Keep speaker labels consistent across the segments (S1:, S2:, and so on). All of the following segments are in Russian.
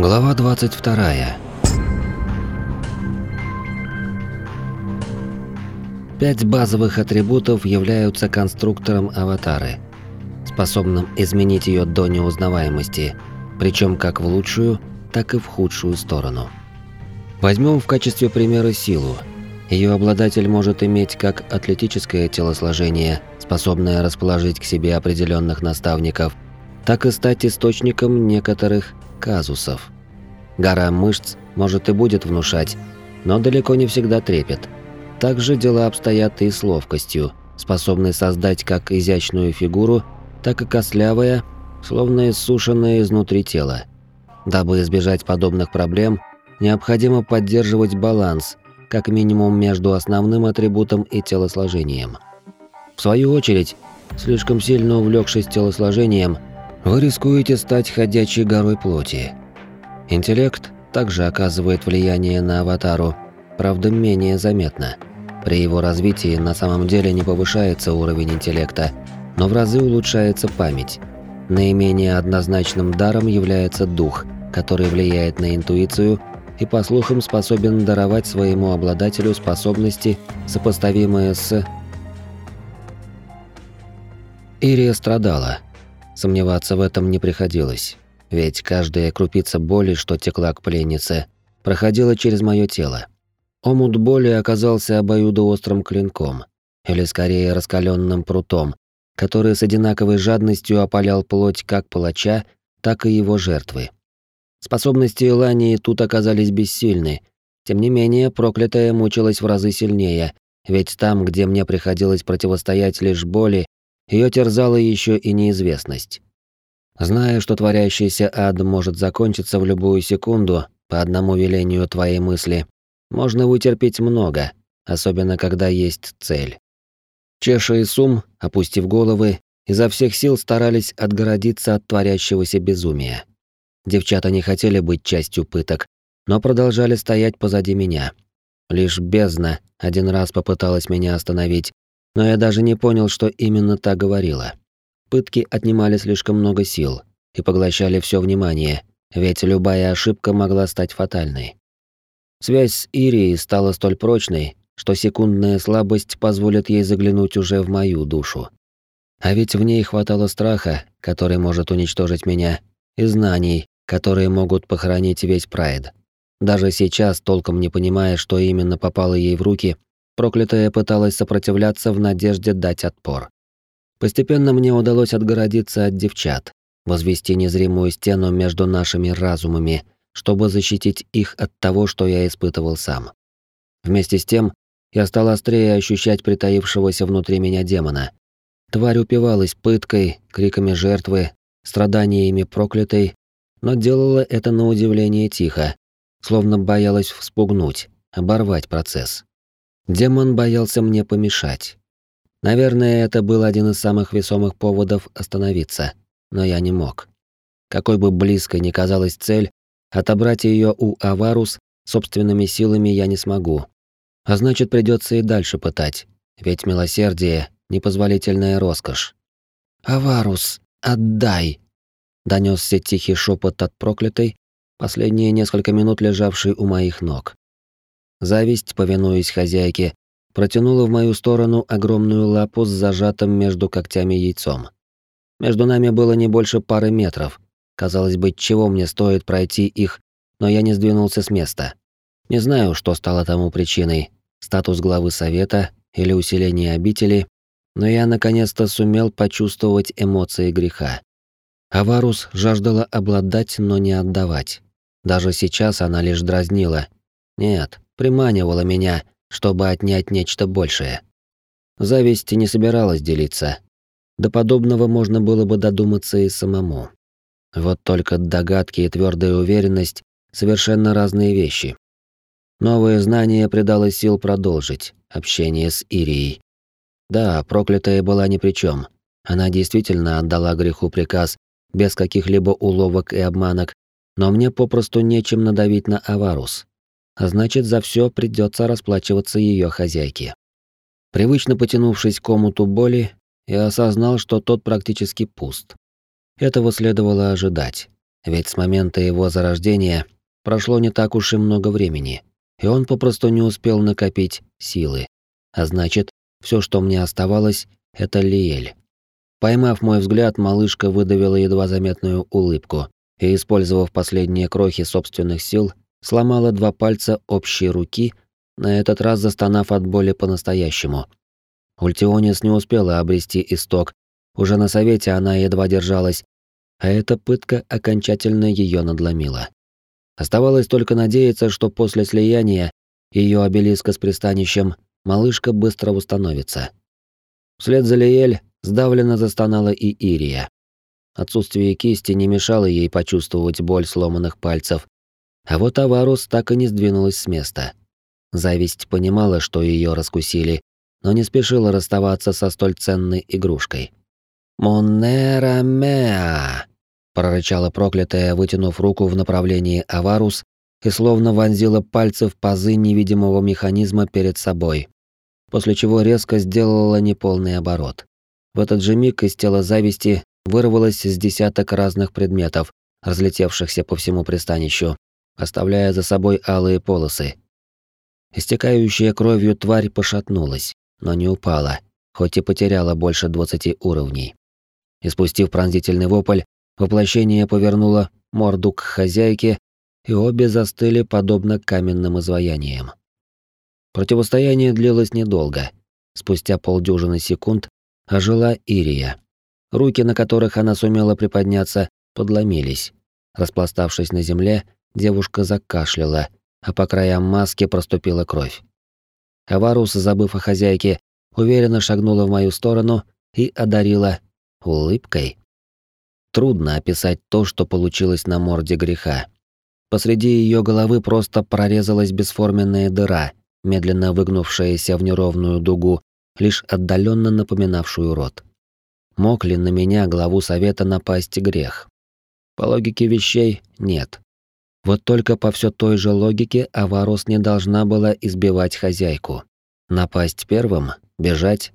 S1: Глава 22. Пять базовых атрибутов являются конструктором аватары, способным изменить ее до неузнаваемости, причем как в лучшую, так и в худшую сторону. Возьмем в качестве примера силу. Ее обладатель может иметь как атлетическое телосложение, способное расположить к себе определенных наставников, так и стать источником некоторых казусов. Гора мышц может и будет внушать, но далеко не всегда трепет. Также дела обстоят и с ловкостью, способной создать как изящную фигуру, так и костлявое, словно иссушенное изнутри тело. Дабы избежать подобных проблем, необходимо поддерживать баланс, как минимум между основным атрибутом и телосложением. В свою очередь, слишком сильно увлекшись телосложением – вы рискуете стать ходячей горой плоти. Интеллект также оказывает влияние на аватару, правда менее заметно. При его развитии на самом деле не повышается уровень интеллекта, но в разы улучшается память. Наименее однозначным даром является дух, который влияет на интуицию и по слухам способен даровать своему обладателю способности, сопоставимые с... Ирия страдала – Сомневаться в этом не приходилось, ведь каждая крупица боли, что текла к пленнице, проходила через мое тело. Омут боли оказался обоюдоострым клинком, или скорее раскаленным прутом, который с одинаковой жадностью опалял плоть как палача, так и его жертвы. Способности Элании тут оказались бессильны. Тем не менее, проклятая мучилась в разы сильнее, ведь там, где мне приходилось противостоять лишь боли, ее терзала еще и неизвестность. Зная, что творящийся ад может закончиться в любую секунду по одному велению твоей мысли, можно вытерпеть много, особенно когда есть цель. Чеша и Сум, опустив головы, изо всех сил старались отгородиться от творящегося безумия. Девчата не хотели быть частью пыток, но продолжали стоять позади меня. Лишь бездна один раз попыталась меня остановить, но я даже не понял, что именно так говорила. Пытки отнимали слишком много сил и поглощали все внимание, ведь любая ошибка могла стать фатальной. Связь с Ирией стала столь прочной, что секундная слабость позволит ей заглянуть уже в мою душу. А ведь в ней хватало страха, который может уничтожить меня, и знаний, которые могут похоронить весь Прайд. Даже сейчас, толком не понимая, что именно попало ей в руки, Проклятая пыталась сопротивляться в надежде дать отпор. Постепенно мне удалось отгородиться от девчат, возвести незримую стену между нашими разумами, чтобы защитить их от того, что я испытывал сам. Вместе с тем, я стал острее ощущать притаившегося внутри меня демона. Тварь упивалась пыткой, криками жертвы, страданиями проклятой, но делала это на удивление тихо, словно боялась вспугнуть, оборвать процесс. Демон боялся мне помешать. Наверное, это был один из самых весомых поводов остановиться, но я не мог. Какой бы близкой ни казалась цель, отобрать ее у Аварус собственными силами я не смогу. А значит, придется и дальше пытать, ведь милосердие — непозволительная роскошь. «Аварус, отдай!» — донесся тихий шепот от проклятой, последние несколько минут лежавший у моих ног. Зависть, повинуясь хозяйке, протянула в мою сторону огромную лапу с зажатым между когтями яйцом. Между нами было не больше пары метров. Казалось бы, чего мне стоит пройти их, но я не сдвинулся с места. Не знаю, что стало тому причиной, статус главы совета или усиление обители, но я наконец-то сумел почувствовать эмоции греха. Аварус жаждала обладать, но не отдавать. Даже сейчас она лишь дразнила. Нет, приманивала меня, чтобы отнять нечто большее. Зависть не собиралась делиться. До подобного можно было бы додуматься и самому. Вот только догадки и твердая уверенность — совершенно разные вещи. Новое знание придало сил продолжить общение с Ирией. Да, проклятая была ни при чем. Она действительно отдала греху приказ без каких-либо уловок и обманок, но мне попросту нечем надавить на Аварус а значит, за все придется расплачиваться ее хозяйке. Привычно потянувшись к комуту боли, я осознал, что тот практически пуст. Этого следовало ожидать. Ведь с момента его зарождения прошло не так уж и много времени, и он попросту не успел накопить силы. А значит, все, что мне оставалось, это Лиэль. Поймав мой взгляд, малышка выдавила едва заметную улыбку и, использовав последние крохи собственных сил, сломала два пальца общей руки, на этот раз застонав от боли по-настоящему. Ультионис не успела обрести исток, уже на совете она едва держалась, а эта пытка окончательно ее надломила. Оставалось только надеяться, что после слияния ее обелиска с пристанищем малышка быстро восстановится. Вслед за Лиэль сдавленно застонала и Ирия. Отсутствие кисти не мешало ей почувствовать боль сломанных пальцев, а вот Аварус так и не сдвинулась с места. Зависть понимала, что ее раскусили, но не спешила расставаться со столь ценной игрушкой. «Монера меа!» — прорычала проклятая, вытянув руку в направлении Аварус и словно вонзила пальцы в пазы невидимого механизма перед собой, после чего резко сделала неполный оборот. В этот же миг из тела зависти вырвалось с десяток разных предметов, разлетевшихся по всему пристанищу, оставляя за собой алые полосы. Истекающая кровью тварь пошатнулась, но не упала, хоть и потеряла больше 20 уровней. Испустив пронзительный вопль, воплощение повернуло морду к хозяйке, и обе застыли подобно каменным изваяниям. Противостояние длилось недолго. Спустя полдюжины секунд ожила Ирия. Руки, на которых она сумела приподняться, подломились. Распластавшись на земле, девушка закашляла, а по краям маски проступила кровь. Аварус, забыв о хозяйке, уверенно шагнула в мою сторону и одарила улыбкой. Трудно описать то, что получилось на морде греха. Посреди ее головы просто прорезалась бесформенная дыра, медленно выгнувшаяся в неровную дугу, лишь отдаленно напоминавшую рот. Мог ли на меня, главу совета, напасть грех? По логике вещей нет. Вот только по все той же логике Аварус не должна была избивать хозяйку. Напасть первым? Бежать?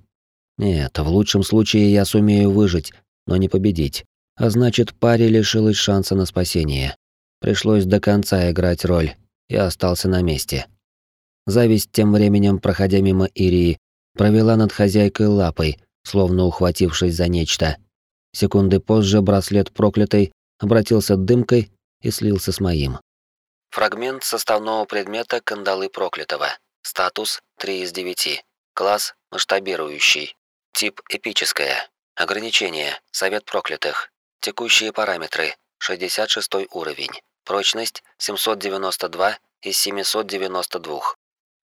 S1: Нет, в лучшем случае я сумею выжить, но не победить. А значит, паре лишилась шанса на спасение. Пришлось до конца играть роль. Я остался на месте. Зависть тем временем, проходя мимо Ирии, провела над хозяйкой лапой, словно ухватившись за нечто. Секунды позже браслет проклятой обратился дымкой и слился с моим. Фрагмент составного предмета кандалы проклятого. Статус 3 из 9. Класс масштабирующий. Тип эпическое. Ограничение. Совет проклятых. Текущие параметры. 66 уровень. Прочность 792 из 792.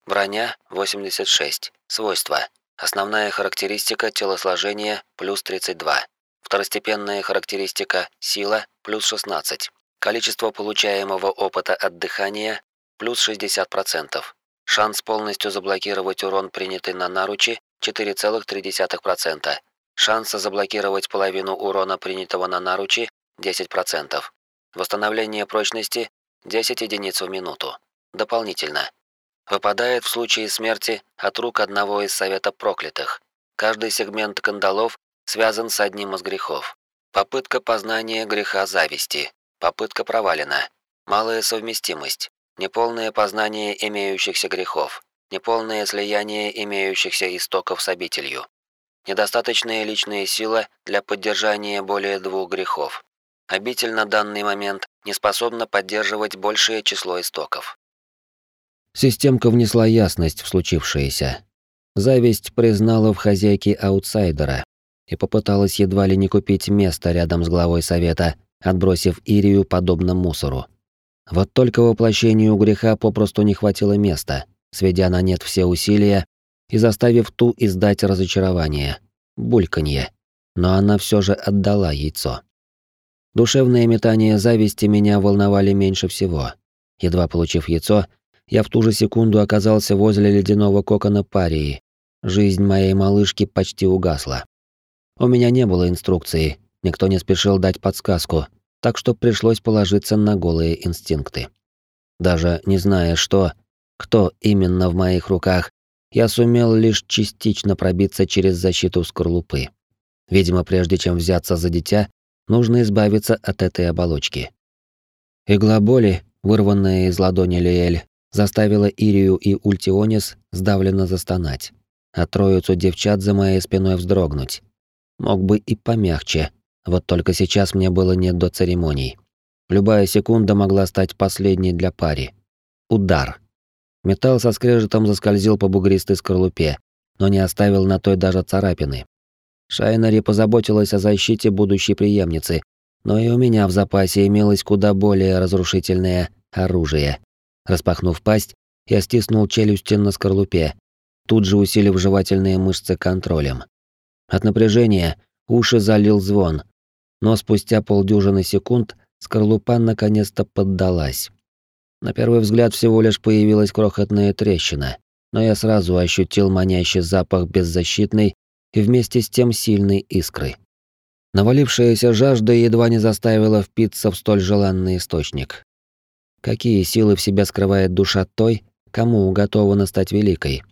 S1: Броня 86. Свойства. Основная характеристика телосложения плюс 32. Второстепенная характеристика сила плюс 16. Количество получаемого опыта от дыхания плюс 60%. Шанс полностью заблокировать урон, принятый на наручи 4,3%. Шанс заблокировать половину урона, принятого на наручи 10%. Восстановление прочности 10 единиц в минуту. Дополнительно. Выпадает в случае смерти от рук одного из совета проклятых. Каждый сегмент кандалов связан с одним из грехов. Попытка познания греха зависти. Попытка провалена. Малая совместимость. Неполное познание имеющихся грехов. Неполное слияние имеющихся истоков с обителью. Недостаточная личная сила для поддержания более двух грехов. Обитель на данный момент не способна поддерживать большее число истоков. Системка внесла ясность в случившееся. Зависть признала в хозяйке аутсайдера и попыталась едва ли не купить место рядом с главой совета, отбросив Ирию подобно мусору. Вот только воплощению греха попросту не хватило места, сведя на нет все усилия и заставив ту издать разочарование, бульканье. Но она все же отдала яйцо. Душевные метания зависти меня волновали меньше всего. Едва получив яйцо, я в ту же секунду оказался возле ледяного кокона парии. Жизнь моей малышки почти угасла. У меня не было инструкции, никто не спешил дать подсказку, так что пришлось положиться на голые инстинкты. Даже не зная, что, кто именно в моих руках, я сумел лишь частично пробиться через защиту скорлупы. Видимо, прежде чем взяться за дитя, нужно избавиться от этой оболочки. Игла боли, вырванная из ладони Лиэль, заставила Ирию и Ультионис сдавленно застонать, а троицу девчат за моей спиной вздрогнуть. Мог бы и помягче, вот только сейчас мне было не до церемоний. Любая секунда могла стать последней для пари. Удар. Металл со скрежетом заскользил по бугристой скорлупе, но не оставил на той даже царапины. Шайнари позаботилась о защите будущей преемницы, но и у меня в запасе имелось куда более разрушительное оружие. Распахнув пасть, я стиснул челюсти на скорлупе, тут же усилив жевательные мышцы контролем. От напряжения уши залил звон, но спустя полдюжины секунд скорлупа наконец-то поддалась. На первый взгляд всего лишь появилась крохотная трещина, но я сразу ощутил манящий запах беззащитной и вместе с тем сильной искры. Навалившаяся жажда едва не заставила впиться в столь желанный источник. Какие силы в себе скрывает душа той, кому уготовано стать великой?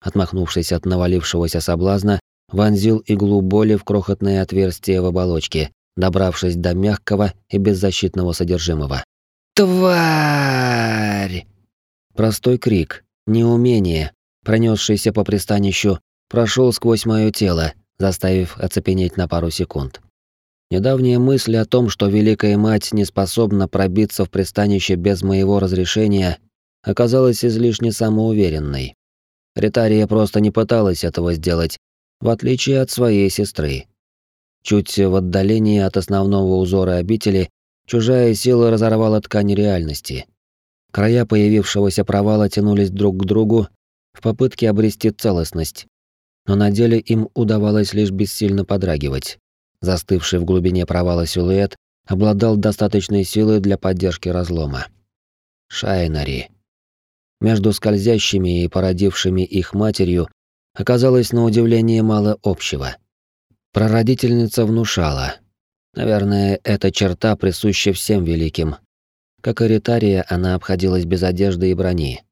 S1: Отмахнувшись от навалившегося соблазна, вонзил иглу боли в крохотное отверстие в оболочке, добравшись до мягкого и беззащитного содержимого. «Тварь!» Простой крик, неумение, пронесшийся по пристанищу, прошел сквозь мое тело, заставив оцепенеть на пару секунд. Недавняя мысль о том, что Великая Мать не способна пробиться в пристанище без моего разрешения, оказалась излишне самоуверенной. Ритария просто не пыталась этого сделать, в отличие от своей сестры. Чуть в отдалении от основного узора обители чужая сила разорвала ткань реальности. Края появившегося провала тянулись друг к другу в попытке обрести целостность, но на деле им удавалось лишь бессильно подрагивать. Застывший в глубине провала силуэт обладал достаточной силой для поддержки разлома. Шайнари. Между скользящими и породившими их матерью оказалось на удивление мало общего. Прародительница внушала. Наверное, эта черта присуща всем великим. Как и она обходилась без одежды и брони.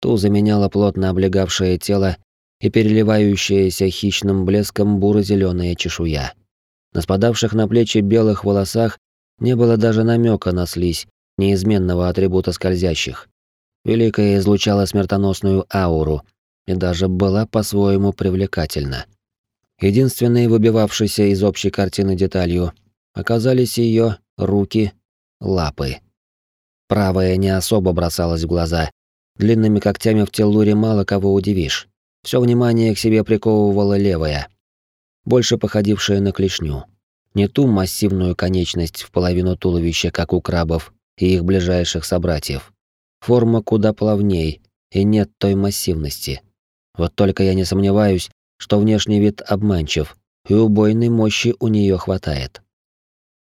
S1: Ту заменяла плотно облегавшее тело и переливающаяся хищным блеском буро зеленая чешуя. На спадавших на плечи белых волосах не было даже намека на слизь, неизменного атрибута скользящих. Великая излучала смертоносную ауру и даже была по-своему привлекательна. Единственной выбивавшейся из общей картины деталью оказались ее руки, лапы. Правая не особо бросалась в глаза. Длинными когтями в теллуре мало кого удивишь. Все внимание к себе приковывала левая, больше походившая на клешню. Не ту массивную конечность в половину туловища, как у крабов и их ближайших собратьев. Форма куда плавней, и нет той массивности. Вот только я не сомневаюсь, что внешний вид обманчив, и убойной мощи у нее хватает.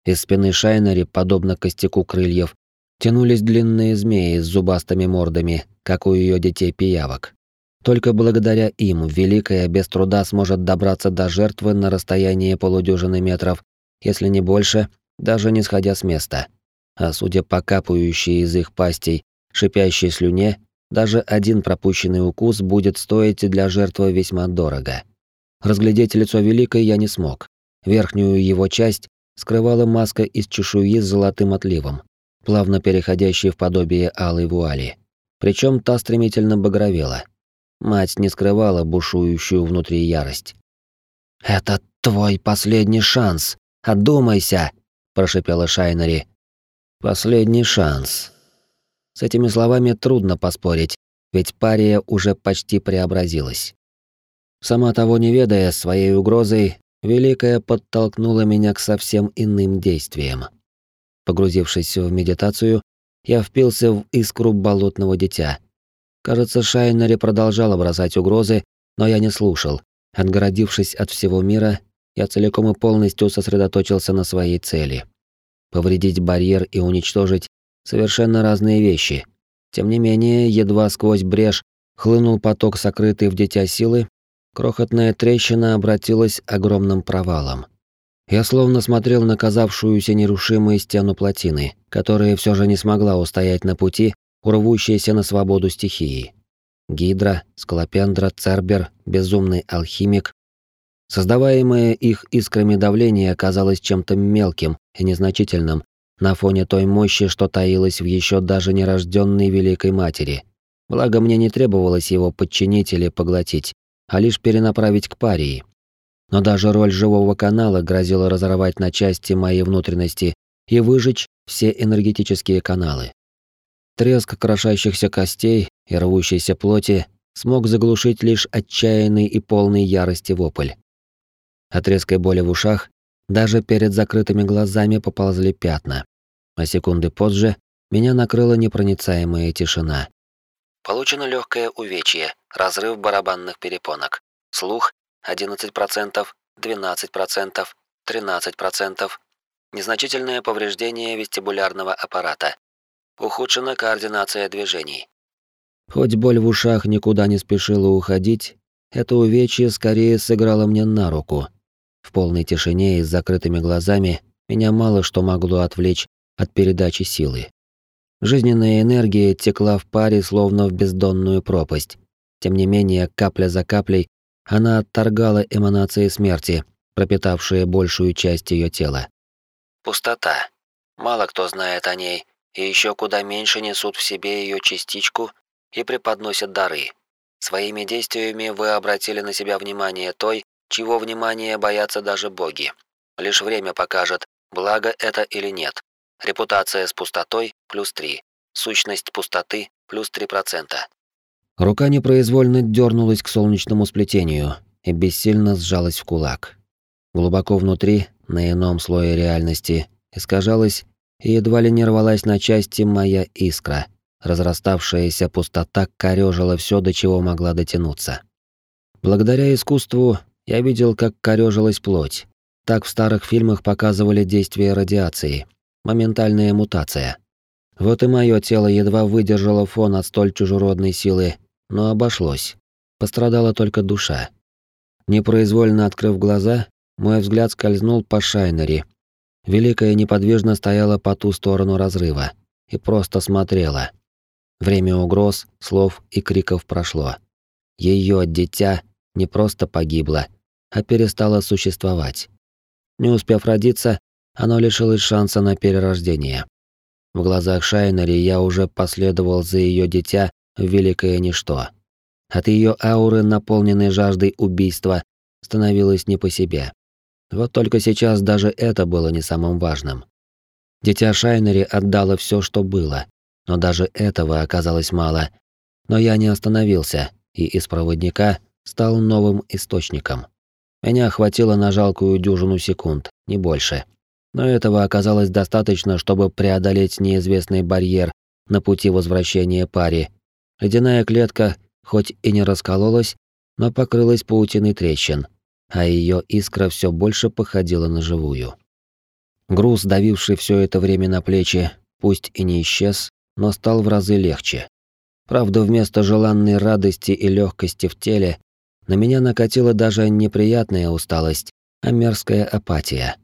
S1: Из спины Шайнери, подобно костяку крыльев, тянулись длинные змеи с зубастыми мордами, как у ее детей-пиявок. Только благодаря им Великая без труда сможет добраться до жертвы на расстоянии полудюжины метров, если не больше, даже не сходя с места. А судя по капающей из их пастей шипящей слюне, даже один пропущенный укус будет стоить для жертвы весьма дорого. Разглядеть лицо Великой я не смог. Верхнюю его часть скрывала маска из чешуи с золотым отливом, плавно переходящей в подобие алой вуали. Причем та стремительно багровела. Мать не скрывала бушующую внутри ярость. «Это твой последний шанс! Одумайся!» – прошипела Шайнери. «Последний шанс». С этими словами трудно поспорить, ведь пария уже почти преобразилась. Сама того не ведая своей угрозой, Великая подтолкнула меня к совсем иным действиям. Погрузившись в медитацию, я впился в искру болотного дитя, Кажется, Шайнери продолжала бросать угрозы, но я не слушал. Отгородившись от всего мира, я целиком и полностью сосредоточился на своей цели. Повредить барьер и уничтожить — совершенно разные вещи. Тем не менее, едва сквозь брешь хлынул поток сокрытый в дитя силы, крохотная трещина обратилась огромным провалом. Я словно смотрел на казавшуюся нерушимой стену плотины, которая все же не смогла устоять на пути, урвущиеся на свободу стихии. Гидра, Скалопендра, Цербер, безумный алхимик. Создаваемое их искрами давление оказалось чем-то мелким и незначительным, на фоне той мощи, что таилась в еще даже нерожденной Великой Матери. Благо мне не требовалось его подчинить или поглотить, а лишь перенаправить к парии. Но даже роль живого канала грозила разорвать на части мои внутренности и выжечь все энергетические каналы. Треск крошащихся костей и рвущейся плоти смог заглушить лишь отчаянный и полный ярости вопль. От резкой боли в ушах даже перед закрытыми глазами поползли пятна, а секунды позже меня накрыла непроницаемая тишина. Получено легкое увечье, разрыв барабанных перепонок. Слух 11%, 12%, 13%. Незначительное повреждение вестибулярного аппарата. Ухудшена координация движений. Хоть боль в ушах никуда не спешила уходить, это увечье скорее сыграло мне на руку. В полной тишине и с закрытыми глазами меня мало что могло отвлечь от передачи силы. Жизненная энергия текла в паре, словно в бездонную пропасть. Тем не менее, капля за каплей она отторгала эманации смерти, пропитавшие большую часть ее тела. Пустота. Мало кто знает о ней, и еще куда меньше несут в себе ее частичку и преподносят дары. Своими действиями вы обратили на себя внимание той, чего внимания боятся даже боги. Лишь время покажет, благо это или нет. Репутация с пустотой плюс 3. Сущность пустоты плюс 3%. Рука непроизвольно дернулась к солнечному сплетению и бессильно сжалась в кулак. Глубоко внутри, на ином слое реальности, искажалась и едва ли не рвалась на части моя искра. Разраставшаяся пустота корёжила все, до чего могла дотянуться. Благодаря искусству я видел, как корёжилась плоть. Так в старых фильмах показывали действие радиации. Моментальная мутация. Вот и мое тело едва выдержало фон от столь чужеродной силы, но обошлось. Пострадала только душа. Непроизвольно открыв глаза, мой взгляд скользнул по Шайнери, Великая неподвижно стояла по ту сторону разрыва и просто смотрела. Время угроз, слов и криков прошло. Ее дитя не просто погибло, а перестало существовать. Не успев родиться, оно лишилось шанса на перерождение. В глазах Шайнери я уже последовал за ее дитя в великое ничто. От ее ауры, наполненной жаждой убийства, становилось не по себе. Вот только сейчас даже это было не самым важным. Дитя Шайнери отдало все, что было, но даже этого оказалось мало. Но я не остановился, и из проводника стал новым источником. Меня хватило на жалкую дюжину секунд, не больше. Но этого оказалось достаточно, чтобы преодолеть неизвестный барьер на пути возвращения паре. Ледяная клетка хоть и не раскололась, но покрылась паутиной трещин, а ее искра все больше походила на живую. Груз, давивший все это время на плечи, пусть и не исчез, но стал в разы легче. Правда, вместо желанной радости и легкости в теле на меня накатила даже неприятная усталость, а мерзкая апатия.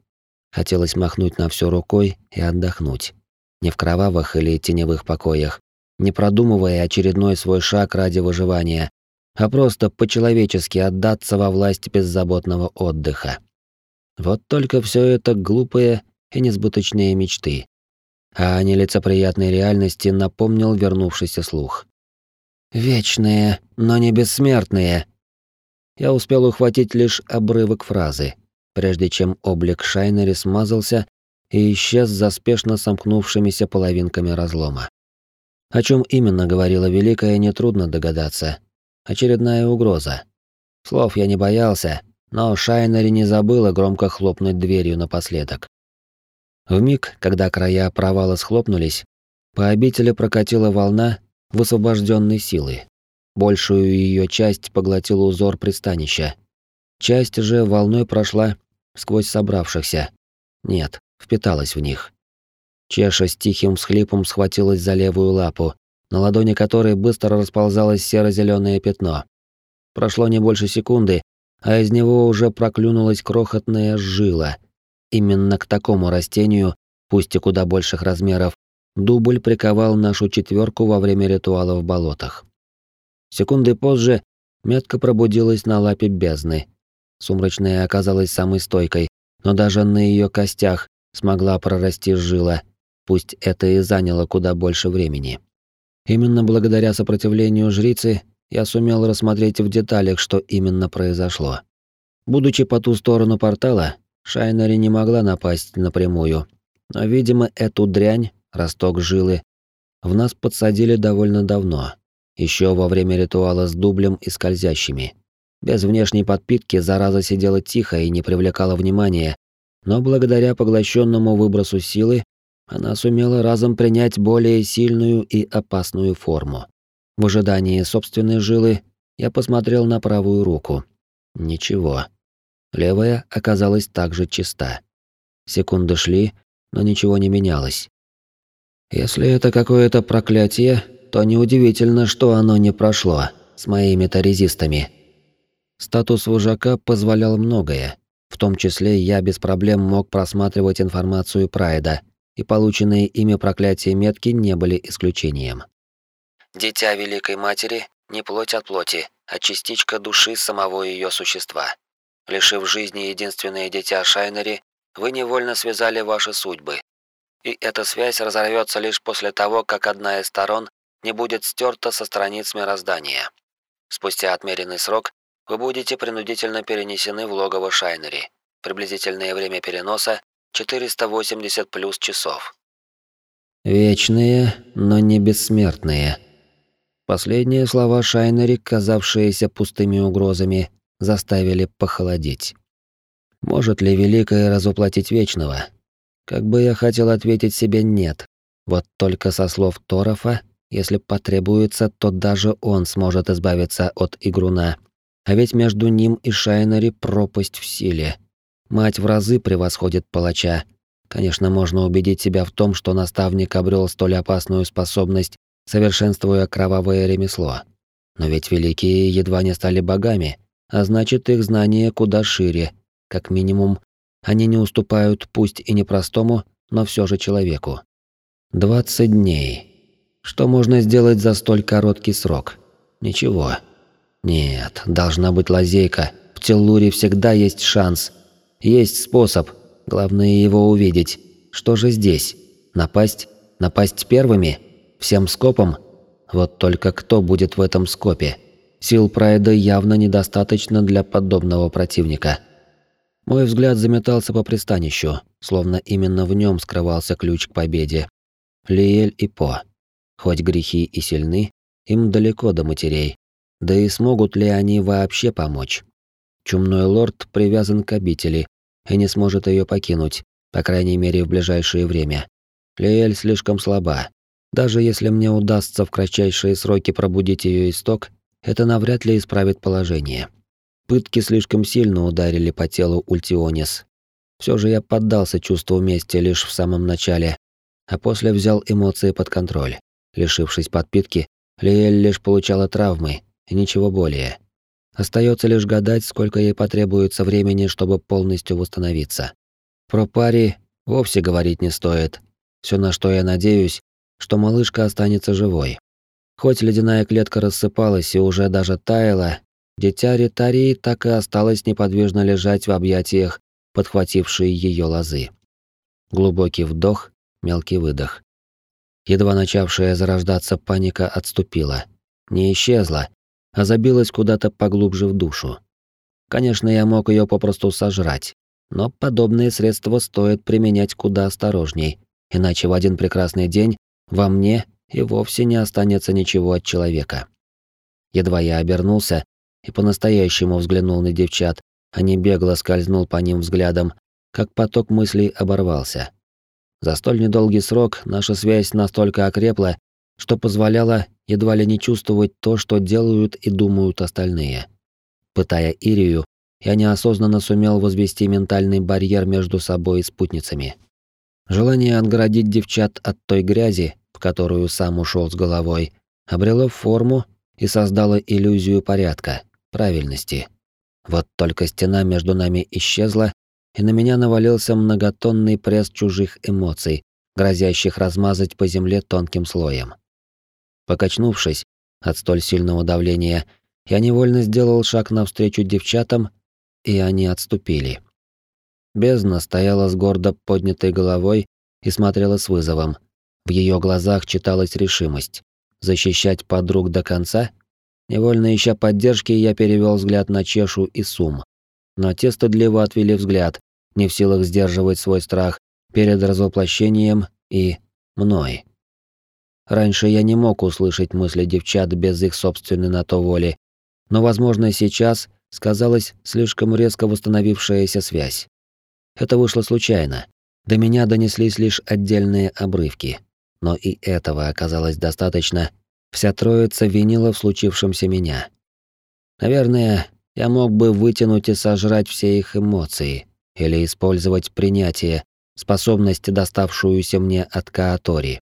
S1: Хотелось махнуть на все рукой и отдохнуть. Не в кровавых или теневых покоях, не продумывая очередной свой шаг ради выживания, а просто по-человечески отдаться во власть беззаботного отдыха. Вот только все это глупые и несбыточные мечты. А о нелицеприятной реальности напомнил вернувшийся слух. «Вечные, но не бессмертные». Я успел ухватить лишь обрывок фразы, прежде чем облик Шайнери смазался и исчез за спешно сомкнувшимися половинками разлома. О чем именно говорила Великая, нетрудно догадаться, Очередная угроза. Слов я не боялся, но Шайнери не забыла громко хлопнуть дверью напоследок. В миг, когда края провала схлопнулись, по обители прокатила волна высвобожденной силы. Большую ее часть поглотил узор пристанища. Часть же волной прошла сквозь собравшихся. Нет, впиталась в них. Чеша с тихим всхлипом схватилась за левую лапу, на ладони которой быстро расползалось серо зеленое пятно. Прошло не больше секунды, а из него уже проклюнулась крохотная жила. Именно к такому растению, пусть и куда больших размеров, дубль приковал нашу четверку во время ритуала в болотах. Секунды позже метка пробудилась на лапе бездны. Сумрачная оказалась самой стойкой, но даже на ее костях смогла прорасти жила, пусть это и заняло куда больше времени. Именно благодаря сопротивлению жрицы я сумел рассмотреть в деталях, что именно произошло. Будучи по ту сторону портала, Шайнери не могла напасть напрямую, но, видимо, эту дрянь, росток жилы, в нас подсадили довольно давно, еще во время ритуала с дублем и скользящими. Без внешней подпитки зараза сидела тихо и не привлекала внимания, но благодаря поглощенному выбросу силы она сумела разом принять более сильную и опасную форму. В ожидании собственной жилы я посмотрел на правую руку. Ничего. Левая оказалась также чиста. Секунды шли, но ничего не менялось. Если это какое-то проклятие, то неудивительно, что оно не прошло с моими-то резистами. Статус вожака позволял многое. В том числе я без проблем мог просматривать информацию Прайда, и полученные ими проклятия метки не были исключением. Дитя Великой Матери не плоть от плоти, а частичка души самого ее существа. Лишив жизни единственное дитя Шайнери, вы невольно связали ваши судьбы. И эта связь разорвется лишь после того, как одна из сторон не будет стерта со страниц мироздания. Спустя отмеренный срок вы будете принудительно перенесены в логово Шайнери. Приблизительное время переноса 480 плюс часов. Вечные, но не бессмертные. Последние слова Шайнери, казавшиеся пустыми угрозами, заставили похолодеть. Может ли Великое разуплатить Вечного? Как бы я хотел ответить себе «нет». Вот только со слов Торофа, если потребуется, то даже он сможет избавиться от игруна. А ведь между ним и Шайнери пропасть в силе. Мать в разы превосходит палача. Конечно, можно убедить себя в том, что наставник обрел столь опасную способность, совершенствуя кровавое ремесло. Но ведь великие едва не стали богами, а значит, их знания куда шире. Как минимум, они не уступают пусть и не простому, но все же человеку. 20 дней. Что можно сделать за столь короткий срок? Ничего. Нет, должна быть лазейка. В Теллуре всегда есть шанс. Есть способ. Главное его увидеть. Что же здесь? Напасть? Напасть первыми? Всем скопом? Вот только кто будет в этом скопе? Сил Прайда явно недостаточно для подобного противника. Мой взгляд заметался по пристанищу, словно именно в нем скрывался ключ к победе. Лиэль и По. Хоть грехи и сильны, им далеко до матерей. Да и смогут ли они вообще помочь? Чумной лорд привязан к обители и не сможет ее покинуть, по крайней мере в ближайшее время. Лиэль слишком слаба. Даже если мне удастся в кратчайшие сроки пробудить ее исток, это навряд ли исправит положение. Пытки слишком сильно ударили по телу Ультионис. Все же я поддался чувству мести лишь в самом начале, а после взял эмоции под контроль. Лишившись подпитки, Лиэль лишь получала травмы, и ничего более. Остается лишь гадать, сколько ей потребуется времени, чтобы полностью восстановиться. Про пари вовсе говорить не стоит. Все, на что я надеюсь, что малышка останется живой. Хоть ледяная клетка рассыпалась и уже даже таяла, дитя Ритарии так и осталось неподвижно лежать в объятиях, подхватившей ее лозы. Глубокий вдох, мелкий выдох. Едва начавшая зарождаться паника отступила. Не исчезла, а забилась куда-то поглубже в душу. Конечно, я мог ее попросту сожрать, но подобные средства стоит применять куда осторожней, иначе в один прекрасный день во мне и вовсе не останется ничего от человека. Едва я обернулся и по-настоящему взглянул на девчат, а не бегло скользнул по ним взглядом, как поток мыслей оборвался. За столь недолгий срок наша связь настолько окрепла, что позволяла едва ли не чувствовать то, что делают и думают остальные. Пытая Ирию, я неосознанно сумел возвести ментальный барьер между собой и спутницами. Желание отгородить девчат от той грязи, которую сам ушел с головой, обрело форму и создало иллюзию порядка, правильности. Вот только стена между нами исчезла, и на меня навалился многотонный пресс чужих эмоций, грозящих размазать по земле тонким слоем. Покачнувшись от столь сильного давления, я невольно сделал шаг навстречу девчатам, и они отступили. Бездна стояла с гордо поднятой головой и смотрела с вызовом. В ее глазах читалась решимость. Защищать подруг до конца? Невольно ища поддержки, я перевел взгляд на Чешу и Сум. Но те стыдливо отвели взгляд, не в силах сдерживать свой страх перед развоплощением и мной. Раньше я не мог услышать мысли девчат без их собственной на то воли, но, возможно, сейчас сказалась слишком резко восстановившаяся связь. Это вышло случайно. До меня донеслись лишь отдельные обрывки. Но и этого оказалось достаточно. Вся троица винила в случившемся меня. Наверное, я мог бы вытянуть и сожрать все их эмоции, или использовать принятие, способность, доставшуюся мне от Каатори.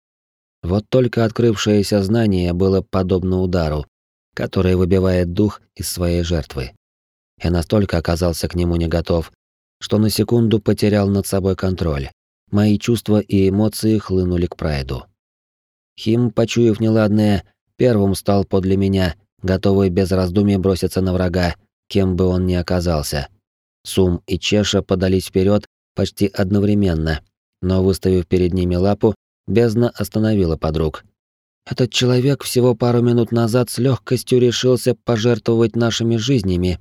S1: Вот только открывшееся знание было подобно удару, который выбивает дух из своей жертвы. Я настолько оказался к нему не готов, что на секунду потерял над собой контроль. Мои чувства и эмоции хлынули к прайду. Хим, почуяв неладное, первым стал подле меня, готовый без раздумий броситься на врага, кем бы он ни оказался. Сум и Чеша подались вперед почти одновременно, но выставив перед ними лапу, Бездна остановила подруг. Этот человек всего пару минут назад с легкостью решился пожертвовать нашими жизнями.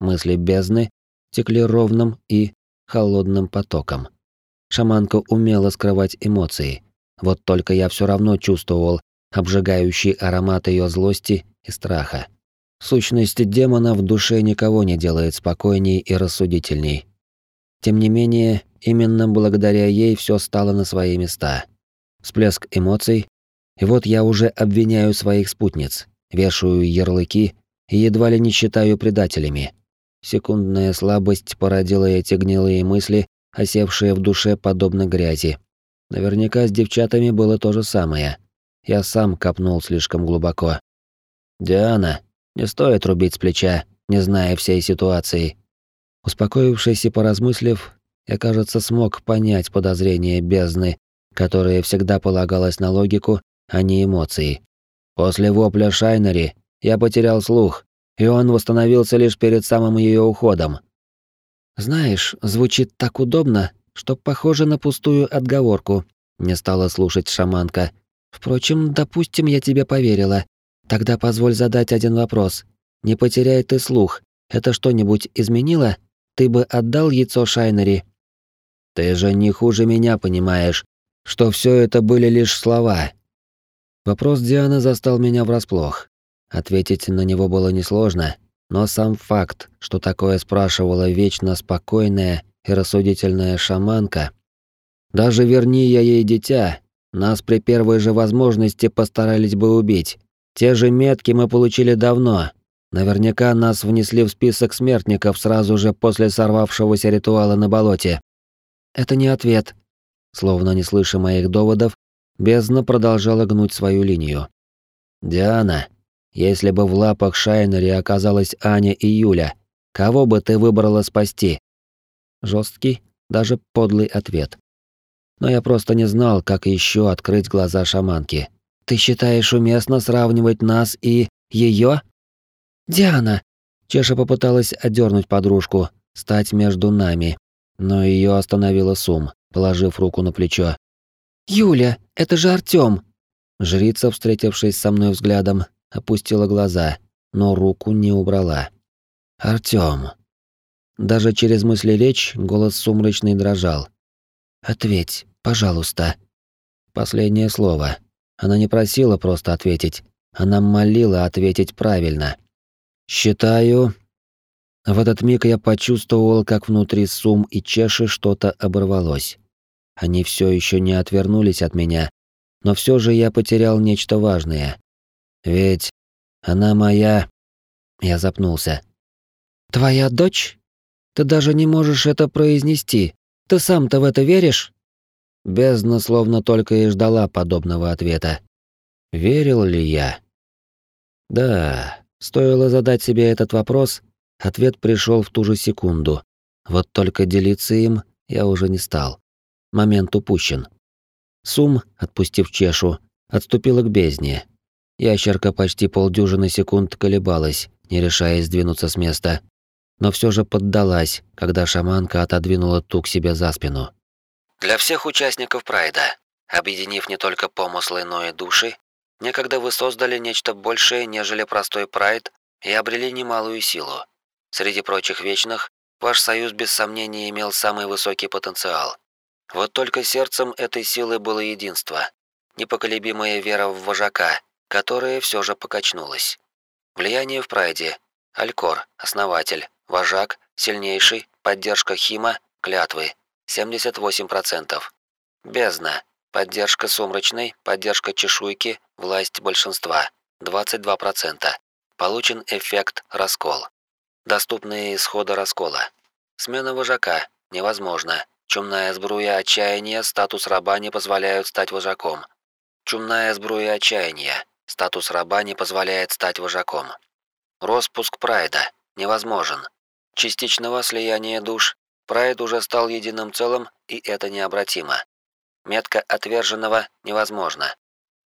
S1: Мысли бездны текли ровным и холодным потоком. Шаманка умела скрывать эмоции. Вот только я все равно чувствовал обжигающий аромат ее злости и страха. Сущность демона в душе никого не делает спокойней и рассудительней. Тем не менее, именно благодаря ей все стало на свои места всплеск эмоций, и вот я уже обвиняю своих спутниц, вешаю ярлыки и едва ли не считаю предателями. Секундная слабость породила эти гнилые мысли, осевшие в душе подобно грязи. Наверняка с девчатами было то же самое. Я сам копнул слишком глубоко. «Диана, не стоит рубить с плеча, не зная всей ситуации». Успокоившись и поразмыслив, я, кажется, смог понять подозрения бездны которая всегда полагалась на логику, а не эмоции. После вопля Шайнери я потерял слух, и он восстановился лишь перед самым ее уходом. «Знаешь, звучит так удобно, что похоже на пустую отговорку», — не стала слушать шаманка. «Впрочем, допустим, я тебе поверила. Тогда позволь задать один вопрос. Не потеряй ты слух. Это что-нибудь изменило? Ты бы отдал яйцо Шайнери?» «Ты же не хуже меня понимаешь, что все это были лишь слова. Вопрос Дианы застал меня врасплох. Ответить на него было несложно, но сам факт, что такое спрашивала вечно спокойная и рассудительная шаманка, даже верни я ей дитя, нас при первой же возможности постарались бы убить. Те же метки мы получили давно. Наверняка нас внесли в список смертников сразу же после сорвавшегося ритуала на болоте. Это не ответ, Словно не слыша моих доводов, бездна продолжала гнуть свою линию. «Диана, если бы в лапах Шайнери оказалась Аня и Юля, кого бы ты выбрала спасти?» Жесткий, даже подлый ответ. Но я просто не знал, как еще открыть глаза шаманки. «Ты считаешь уместно сравнивать нас и ее? «Диана!» Чеша попыталась отдернуть подружку, стать между нами, но ее остановила Сум положив руку на плечо. «Юля, это же Артём!» Жрица, встретившись со мной взглядом, опустила глаза, но руку не убрала. «Артём!» Даже через мысли речь голос сумрачный дрожал. «Ответь, пожалуйста». Последнее слово. Она не просила просто ответить. Она молила ответить правильно. «Считаю...» В этот миг я почувствовал, как внутри сум и чеши что-то оборвалось. Они все еще не отвернулись от меня, но все же я потерял нечто важное. Ведь она моя... Я запнулся. «Твоя дочь? Ты даже не можешь это произнести. Ты сам-то в это веришь?» Бездна словно только и ждала подобного ответа. Верил ли я? Да, стоило задать себе этот вопрос, ответ пришел в ту же секунду. Вот только делиться им я уже не стал. Момент упущен. Сум, отпустив чешу, отступила к бездне. Ящерка почти полдюжины секунд колебалась, не решаясь сдвинуться с места, но все же поддалась, когда шаманка отодвинула ту к себе за спину. Для всех участников Прайда, объединив не только помыслы, но и души, некогда вы создали нечто большее, нежели простой Прайд, и обрели немалую силу. Среди прочих вечных, ваш союз без сомнения имел самый высокий потенциал. Вот только сердцем этой силы было единство, непоколебимая вера в вожака, которая все же покачнулась. Влияние в Прайде. Алькор, основатель, вожак, сильнейший, поддержка Хима, клятвы, 78%. Бездна, поддержка сумрачной, поддержка чешуйки, власть большинства, 22%. Получен эффект раскол. Доступные исходы раскола. Смена вожака, невозможно. Чумная сбруя отчаяния, статус раба не позволяют стать вожаком. Чумная сбруя отчаяния. Статус раба не позволяет стать вожаком. Роспуск Прайда. Невозможен. Частичного слияния душ. Прайд уже стал единым целым, и это необратимо. Метка отверженного невозможно.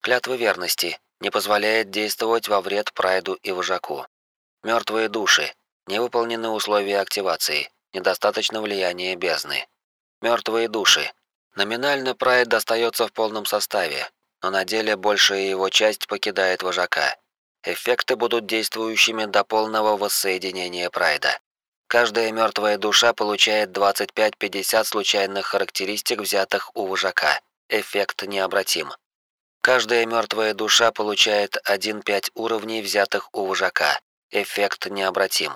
S1: Клятва верности не позволяет действовать во вред Прайду и вожаку. Мертвые души. Невыполнены условия активации. Недостаточно влияния бездны. Мертвые души. Номинально Прайд достается в полном составе, но на деле большая его часть покидает вожака. Эффекты будут действующими до полного воссоединения Прайда. Каждая мертвая душа получает 25-50 случайных характеристик, взятых у вожака. Эффект необратим. Каждая мертвая душа получает 1-5 уровней, взятых у вожака. Эффект необратим.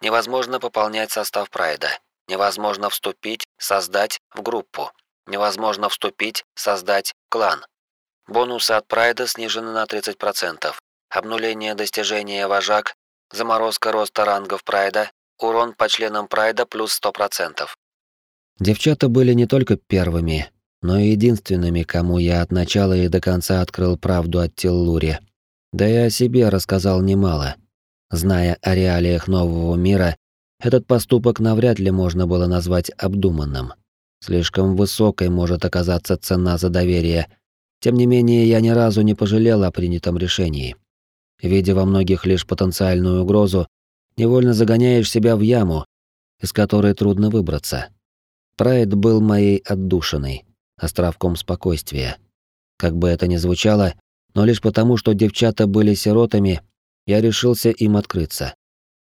S1: Невозможно пополнять состав Прайда. Невозможно вступить, создать в группу. Невозможно вступить, создать клан. Бонусы от Прайда снижены на 30%. Обнуление достижения вожак, заморозка роста рангов Прайда, урон по членам Прайда плюс 100%. Девчата были не только первыми, но и единственными, кому я от начала и до конца открыл правду от Тиллури. Да и о себе рассказал немало. Зная о реалиях нового мира, этот поступок навряд ли можно было назвать обдуманным. Слишком высокой может оказаться цена за доверие – тем не менее, я ни разу не пожалел о принятом решении. Видя во многих лишь потенциальную угрозу, невольно загоняешь себя в яму, из которой трудно выбраться. Прайд был моей отдушиной, островком спокойствия. Как бы это ни звучало, но лишь потому, что девчата были сиротами, я решился им открыться.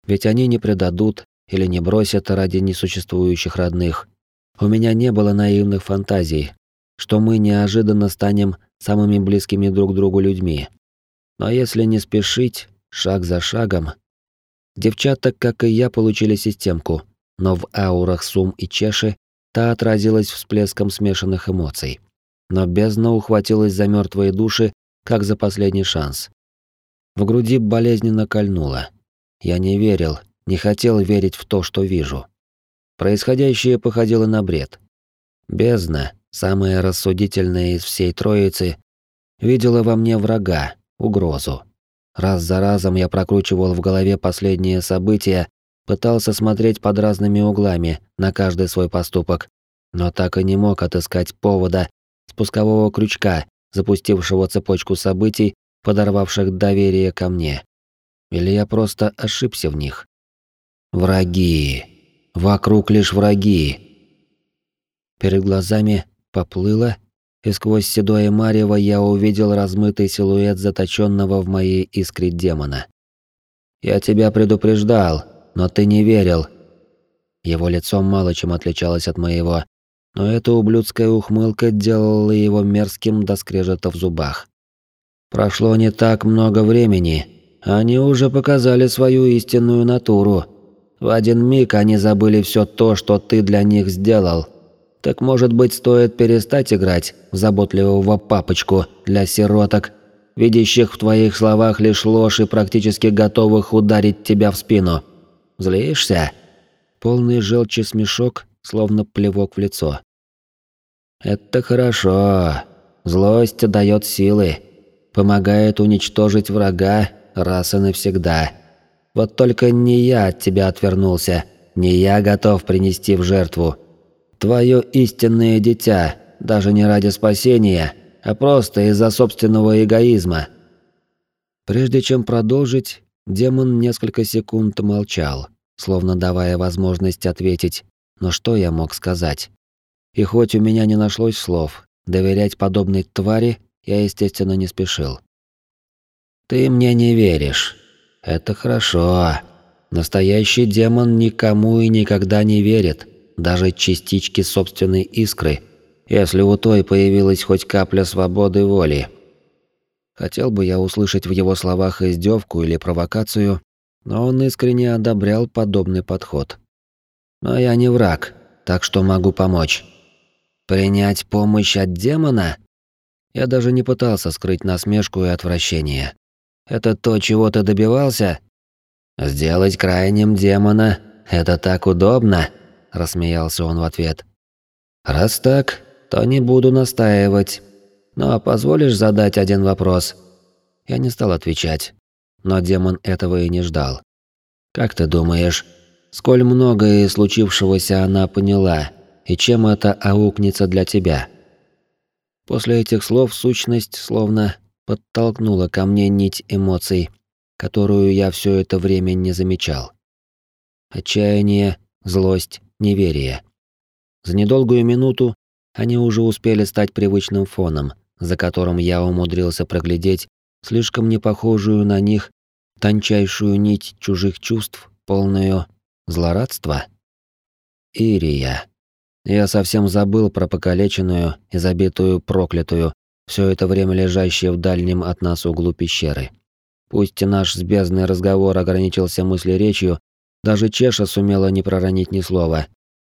S1: Ведь они не предадут или не бросят ради несуществующих родных. У меня не было наивных фантазий, что мы неожиданно станем самыми близкими друг другу людьми. Но если не спешить, шаг за шагом... Девчата, как и я, получили системку, но в аурах Сум и Чеши та отразилась всплеском смешанных эмоций. Но бездна ухватилась за мертвые души, как за последний шанс. В груди болезненно кольнуло. Я не верил, не хотел верить в то, что вижу. Происходящее походило на бред. Бездна, самая рассудительная из всей троицы, видела во мне врага, угрозу. Раз за разом я прокручивал в голове последние события, пытался смотреть под разными углами на каждый свой поступок, но так и не мог отыскать повода, спускового крючка, запустившего цепочку событий, подорвавших доверие ко мне. Или я просто ошибся в них? Враги. Вокруг лишь враги. Перед глазами поплыло, и сквозь седое марево я увидел размытый силуэт заточенного в моей искре демона. «Я тебя предупреждал, но ты не верил». Его лицо мало чем отличалось от моего, но эта ублюдская ухмылка делала его мерзким до скрежета в зубах. «Прошло не так много времени, они уже показали свою истинную натуру. В один миг они забыли все то, что ты для них сделал». Так может быть, стоит перестать играть в заботливого папочку для сироток, видящих в твоих словах лишь ложь и практически готовых ударить тебя в спину. Злишься? Полный желчи смешок, словно плевок в лицо. Это хорошо. Злость дает силы, помогает уничтожить врага раз и навсегда. Вот только не я от тебя отвернулся, не я готов принести в жертву Твое истинное дитя, даже не ради спасения, а просто из-за собственного эгоизма. Прежде чем продолжить, демон несколько секунд молчал, словно давая возможность ответить. Но что я мог сказать? И хоть у меня не нашлось слов, доверять подобной твари я, естественно, не спешил. «Ты мне не веришь. Это хорошо. Настоящий демон никому и никогда не верит, даже частички собственной искры, если у той появилась хоть капля свободы воли». Хотел бы я услышать в его словах издевку или провокацию, но он искренне одобрял подобный подход. Но я не враг, так что могу помочь. Принять помощь от демона? Я даже не пытался скрыть насмешку и отвращение. Это то, чего ты добивался? Сделать крайним демона — это так удобно, рассмеялся он в ответ. Раз так, то не буду настаивать. Но позволишь задать один вопрос? Я не стал отвечать, но демон этого и не ждал. Как ты думаешь, сколь многое случившегося она поняла, и чем это аукнется для тебя? После этих слов сущность словно подтолкнула ко мне нить эмоций, которую я все это время не замечал. Отчаяние, злость, неверие. За недолгую минуту они уже успели стать привычным фоном, за которым я умудрился проглядеть слишком непохожую на них тончайшую нить чужих чувств, полную злорадства. Ирия. Я совсем забыл про покалеченную и забитую проклятую, все это время лежащую в дальнем от нас углу пещеры. Пусть наш с бездной разговор ограничился мыслеречью, даже Чеша сумела не проронить ни слова.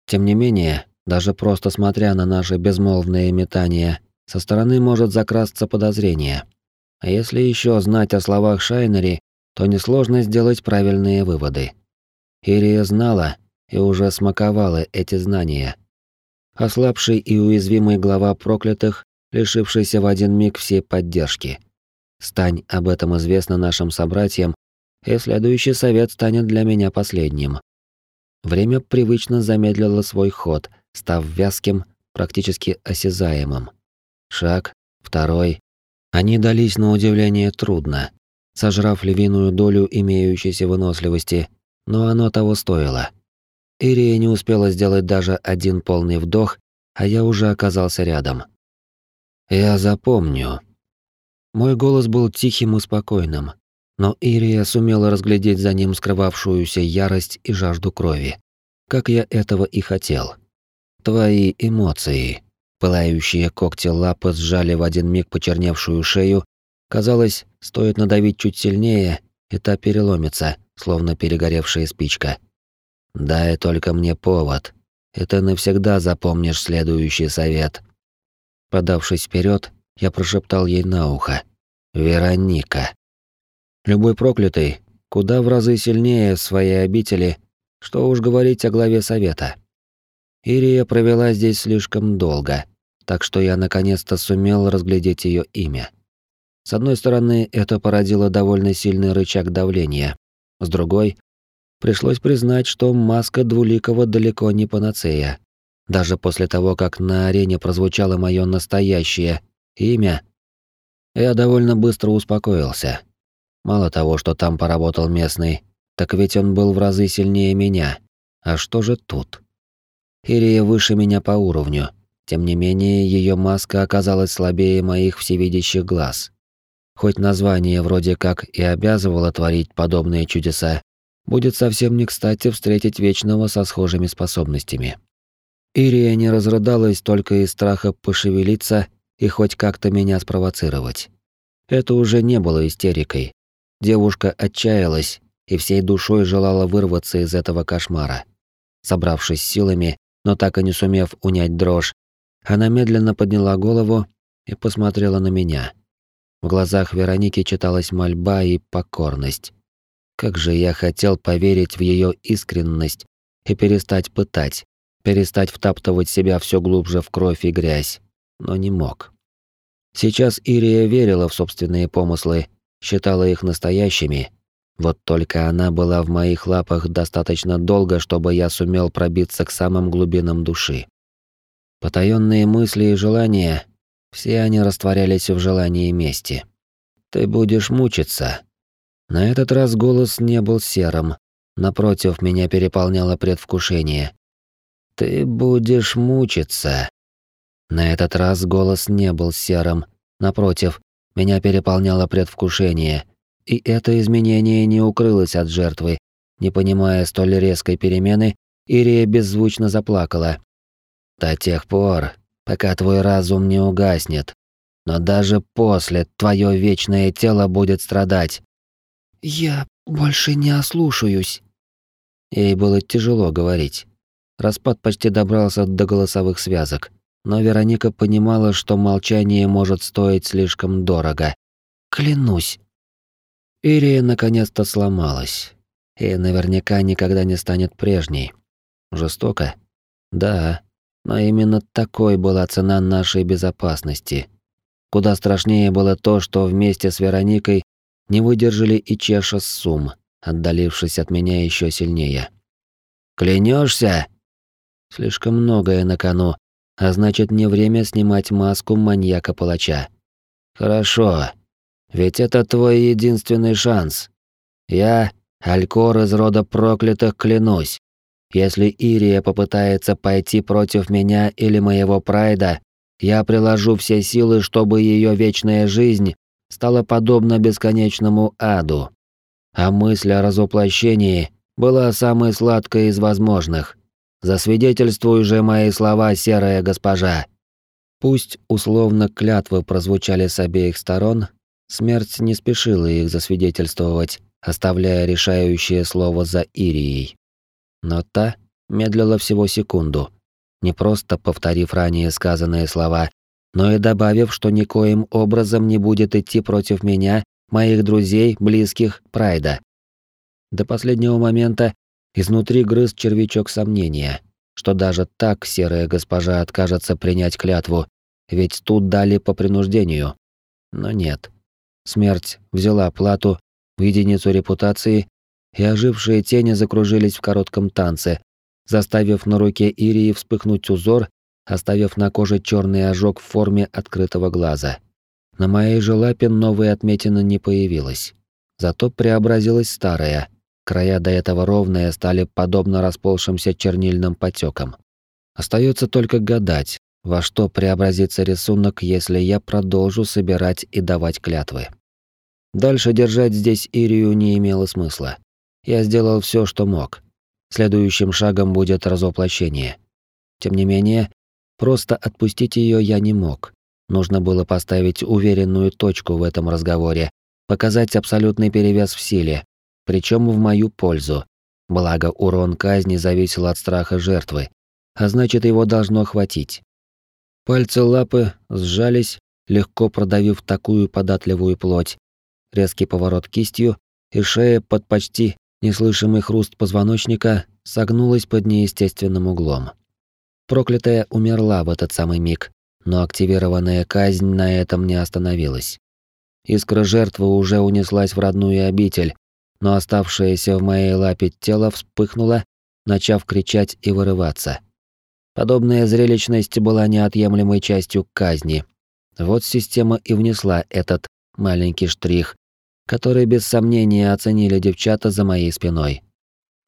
S1: Тем не менее, даже просто смотря на наши безмолвные метания, со стороны может закрасться подозрение. А если еще знать о словах Шайнери, то несложно сделать правильные выводы. Ирия знала и уже смаковала эти знания. Ослабший и уязвимый глава проклятых, лишившийся в один миг всей поддержки. Стань об этом известно нашим собратьям, и следующий совет станет для меня последним. Время привычно замедлило свой ход, став вязким, практически осязаемым. Шаг, второй. Они дались на удивление трудно, сожрав львиную долю имеющейся выносливости, но оно того стоило. Ирия не успела сделать даже один полный вдох, а я уже оказался рядом. «Я запомню». Мой голос был тихим и спокойным, но Ирия сумела разглядеть за ним скрывавшуюся ярость и жажду крови, как я этого и хотел. Твои эмоции. Пылающие когти лапы сжали в один миг почерневшую шею. Казалось, стоит надавить чуть сильнее, и та переломится, словно перегоревшая спичка. Дай только мне повод, и ты навсегда запомнишь следующий совет. Подавшись вперед, я прошептал ей на ухо: "Вероника". Любой проклятый куда в разы сильнее своей обители, что уж говорить о главе совета. Ирия провела здесь слишком долго, так что я наконец-то сумел разглядеть ее имя. С одной стороны, это породило довольно сильный рычаг давления. С другой, пришлось признать, что маска Двуликова далеко не панацея. Даже после того, как на арене прозвучало мое настоящее имя, я довольно быстро успокоился. Мало того, что там поработал местный, так ведь он был в разы сильнее меня. А что же тут? Ирия выше меня по уровню. Тем не менее, ее маска оказалась слабее моих всевидящих глаз. Хоть название вроде как и обязывало творить подобные чудеса, будет совсем не кстати встретить Вечного со схожими способностями. Ирия не разрыдалась только из страха пошевелиться и хоть как-то меня спровоцировать. Это уже не было истерикой. Девушка отчаялась и всей душой желала вырваться из этого кошмара. Собравшись силами, но так и не сумев унять дрожь, она медленно подняла голову и посмотрела на меня. В глазах Вероники читалась мольба и покорность. Как же я хотел поверить в ее искренность и перестать пытать, перестать втаптывать себя все глубже в кровь и грязь, но не мог. Сейчас Ирия верила в собственные помыслы, считала их настоящими. Вот только она была в моих лапах достаточно долго, чтобы я сумел пробиться к самым глубинам души. Потаённые мысли и желания, все они растворялись в желании мести. Ты будешь мучиться. На этот раз голос не был серым. Напротив, меня переполняло предвкушение. Ты будешь мучиться. На этот раз голос не был серым. Напротив, меня переполняло предвкушение. И это изменение не укрылось от жертвы. Не понимая столь резкой перемены, Ирия беззвучно заплакала. «До тех пор, пока твой разум не угаснет. Но даже после твое вечное тело будет страдать».
S2: «Я больше не ослушаюсь».
S1: Ей было тяжело говорить. Распад почти добрался до голосовых связок, но Вероника понимала, что молчание может стоить слишком дорого.
S2: «Клянусь».
S1: Ирия наконец-то сломалась. И наверняка никогда не станет прежней. Жестоко? Да, но именно такой была цена нашей безопасности. Куда страшнее было то, что вместе с Вероникой не выдержали и Чеша с Сум, отдалившись от меня еще сильнее. Клянешься? Слишком многое на кону, а значит, не время снимать маску маньяка-палача. Хорошо. Ведь это твой единственный шанс. Я, Алькор из рода проклятых, клянусь. Если Ирия попытается пойти против меня или моего прайда, я приложу все силы, чтобы ее вечная жизнь стала подобна бесконечному аду. А мысль о разоплощении была самой сладкой из возможных. Засвидетельствуй же мои слова, серая госпожа. Пусть условно клятвы прозвучали с обеих сторон, смерть не спешила их засвидетельствовать, оставляя решающее слово за Ирией. Но та медлила всего секунду, не просто повторив ранее сказанные слова, но и добавив, что никоим образом не будет идти против меня, моих друзей, близких, Прайда. До последнего момента Изнутри грыз червячок сомнения, что даже так серая госпожа откажется принять клятву, ведь тут дали по принуждению. Но нет. Смерть взяла плату в единицу репутации, и ожившие тени закружились в коротком танце, заставив на руке Ирии вспыхнуть узор, оставив на коже черный ожог в форме открытого глаза. На моей же лапе новой отметины не появилось. Зато преобразилась старая, Края до этого ровные стали подобно расползшимся чернильным потекам. Остается только гадать, во что преобразится рисунок, если я продолжу собирать и давать клятвы. Дальше держать здесь Ирию не имело смысла. Я сделал все, что мог. Следующим шагом будет разоплощение. Тем не менее, просто отпустить ее я не мог. Нужно было поставить уверенную точку в этом разговоре, показать абсолютный перевес в силе, причем в мою пользу. Благо, урон казни зависел от страха жертвы, а значит, его должно хватить. Пальцы лапы сжались, легко продавив такую податливую плоть. Резкий поворот кистью, и шея под почти неслышимый хруст позвоночника согнулась под неестественным углом. Проклятая умерла в этот самый миг, но активированная казнь на этом не остановилась. Искра жертвы уже унеслась в родную обитель, но оставшееся в моей лапе тело вспыхнуло, начав кричать и вырываться. Подобная зрелищность была неотъемлемой частью казни. Вот система и внесла этот маленький штрих, который без сомнения оценили девчата за моей спиной.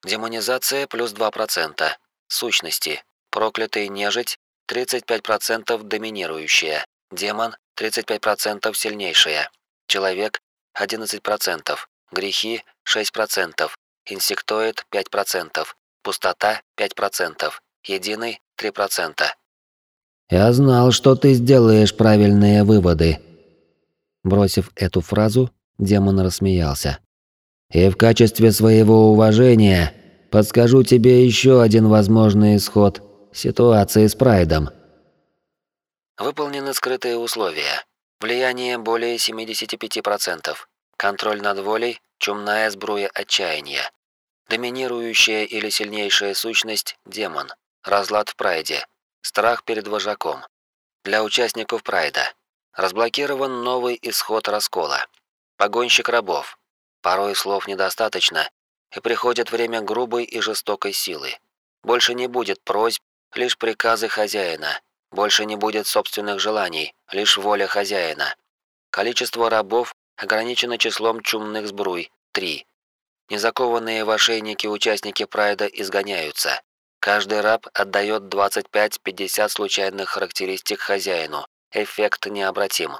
S1: Демонизация плюс 2%. Сущности. Проклятый нежить 35% доминирующая. Демон 35% сильнейшая. Человек 11%. Грехи 6%, инсектоид 5%, пустота 5%, единый 3%. Я знал, что ты сделаешь правильные выводы. Бросив эту фразу, демон рассмеялся. И в качестве своего уважения подскажу тебе еще один возможный исход ситуации с Прайдом. Выполнены скрытые условия. Влияние более 75%. Контроль над волей – чумная сбруя отчаяния. Доминирующая или сильнейшая сущность – демон. Разлад в прайде. Страх перед вожаком. Для участников прайда. Разблокирован новый исход раскола. Погонщик рабов. Порой слов недостаточно, и приходит время грубой и жестокой силы. Больше не будет просьб, лишь приказы хозяина. Больше не будет собственных желаний, лишь воля хозяина. Количество рабов ограничено числом чумных сбруй – три. Незакованные в ошейники участники прайда изгоняются. Каждый раб отдает 25-50 случайных характеристик хозяину. Эффект необратим.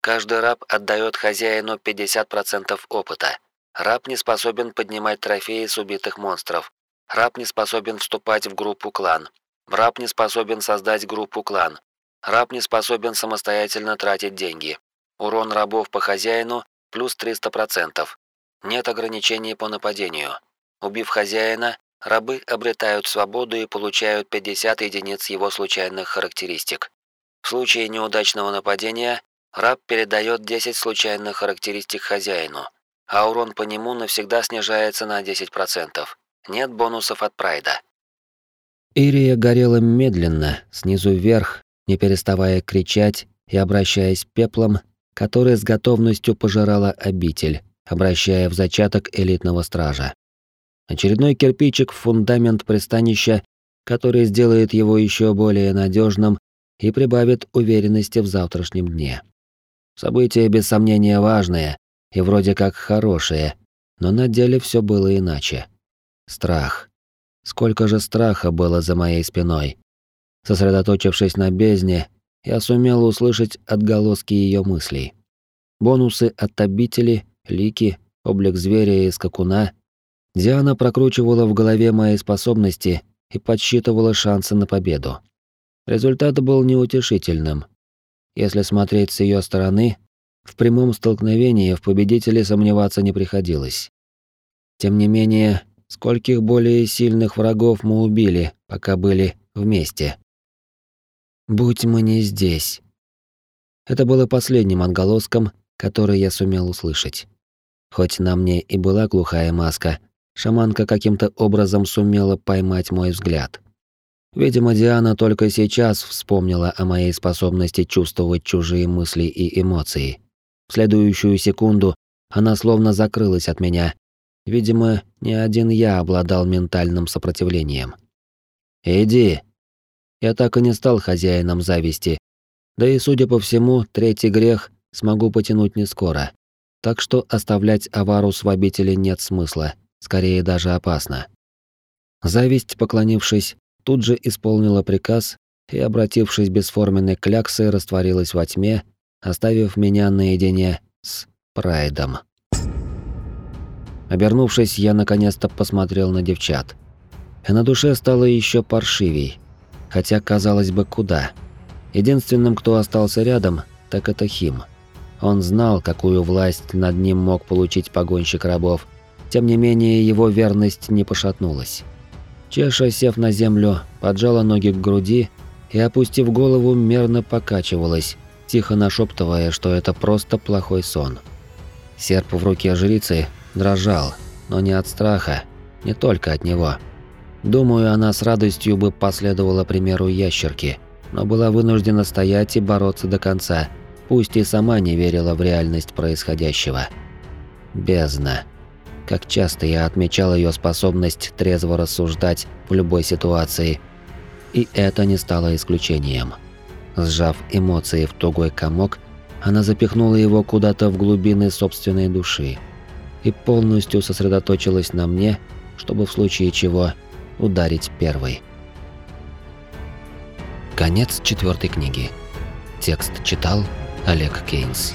S1: Каждый раб отдает хозяину 50% опыта. Раб не способен поднимать трофеи с убитых монстров. Раб не способен вступать в группу клан. Раб не способен создать группу клан. Раб не способен самостоятельно тратить деньги. Урон рабов по хозяину плюс 300%. Нет ограничений по нападению. Убив хозяина, рабы обретают свободу и получают 50 единиц его случайных характеристик. В случае неудачного нападения раб передает 10 случайных характеристик хозяину, а урон по нему навсегда снижается на 10%. Нет бонусов от прайда.
S2: Ирия горела медленно, снизу вверх, не переставая кричать и обращаясь пеплом, который с готовностью пожирала обитель, обращая в зачаток элитного стража. Очередной кирпичик в фундамент пристанища, который сделает его еще более надежным и прибавит уверенности в завтрашнем дне. События без сомнения важные и вроде как хорошие, но на деле все было иначе. Страх. Сколько же страха было за моей спиной. Сосредоточившись на бездне, я сумел услышать отголоски ее мыслей. Бонусы от обители, лики, облик зверя и скакуна Диана прокручивала в голове мои способности и подсчитывала шансы на победу. Результат был неутешительным. Если смотреть с ее стороны, в прямом столкновении в победителе сомневаться не приходилось. Тем не менее, скольких более сильных врагов мы убили, пока были вместе. «Будь мы не здесь». Это было последним отголоском, который я сумел услышать. Хоть на мне и была глухая маска, Шаманка каким-то образом сумела поймать мой взгляд. Видимо, Диана только сейчас вспомнила о моей способности чувствовать чужие мысли и эмоции. В следующую секунду она словно закрылась от меня. Видимо, не один я обладал ментальным сопротивлением. «Иди!» Я так и не стал хозяином зависти. Да и, судя по всему, третий грех смогу потянуть не скоро. Так что оставлять Аварус в обители нет смысла скорее даже опасно. Зависть, поклонившись, тут же исполнила приказ и, обратившись бесформенной кляксой, растворилась во тьме, оставив меня наедине с Прайдом. Обернувшись, я наконец-то посмотрел на девчат. И на душе стало еще паршивей. Хотя, казалось бы, куда. Единственным, кто остался рядом, так это Хим. Он знал, какую власть над ним мог получить погонщик рабов, тем не менее, его верность не пошатнулась. Чеша, сев на землю, поджала ноги к груди и, опустив голову, мерно покачивалась, тихо нашептывая, что это просто плохой сон. Серп в руке жрицы дрожал, но не от страха, не только от него. Думаю, она с радостью бы последовала примеру ящерки, но была вынуждена стоять и бороться до конца, пусть и сама не верила в реальность происходящего. Бездна. Как часто я отмечал ее способность трезво рассуждать в любой ситуации. И это не стало исключением. Сжав эмоции в тугой комок, она запихнула его куда-то в глубины собственной души и полностью сосредоточилась на мне, чтобы в случае чего ударить первой. Конец четвертой книги. Текст читал Олег Кейнс.